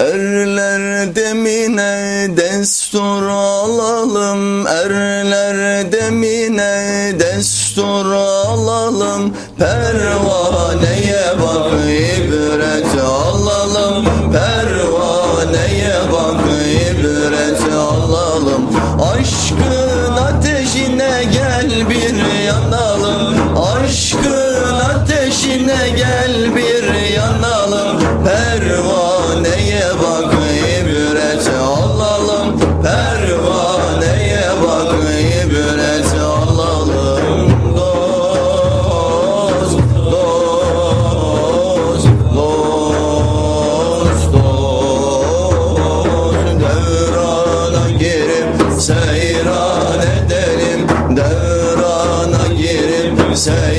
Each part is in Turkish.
Erler demine destur alalım. Erler demine destur alalım. Pervaneye bak ibret alalım. Pervaneye bak ibret alalım. Aşkın ateşine gel bir yanalım. Aşkın seyran edelim Devrana girip seyran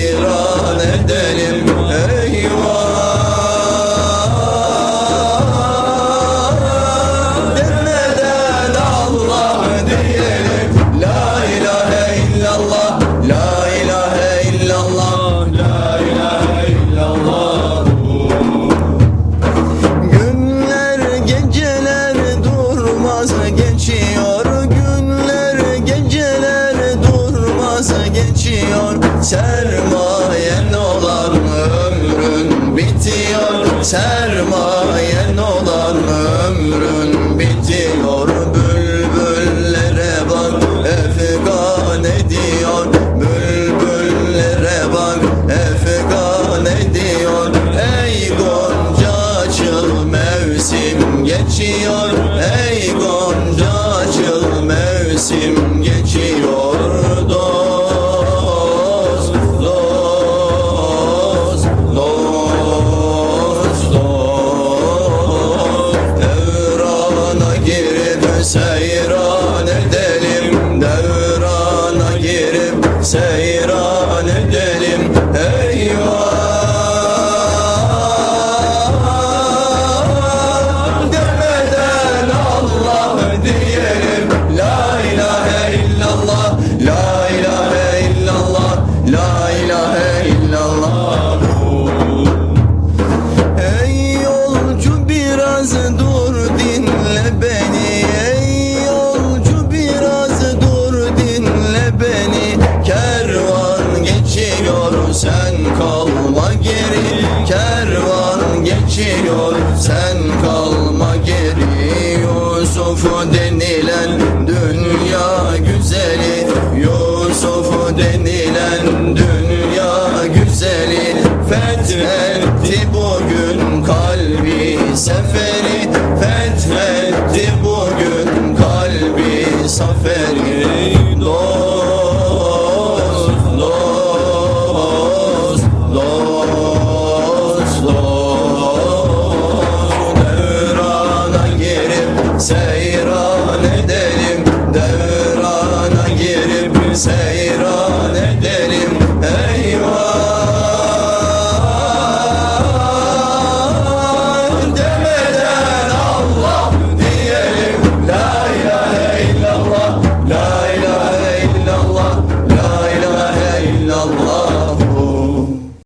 geçiyor. Sermayen olan ömrün bitiyor. Sermayen olan ömrün bitiyor. Bülbüllere bak efgan ediyor. Bülbüllere bak efgan ediyor. Ey Gonca açıl mevsim geçiyor girip geçiyor. Sen kalma geri Yusuf denilen dünya güzeli. Yusuf denilen dünya güzeli. Fethetti bugün kalbi seferi. Fethetti bugün kalbi seferi seyran edelim Devrana girip seyran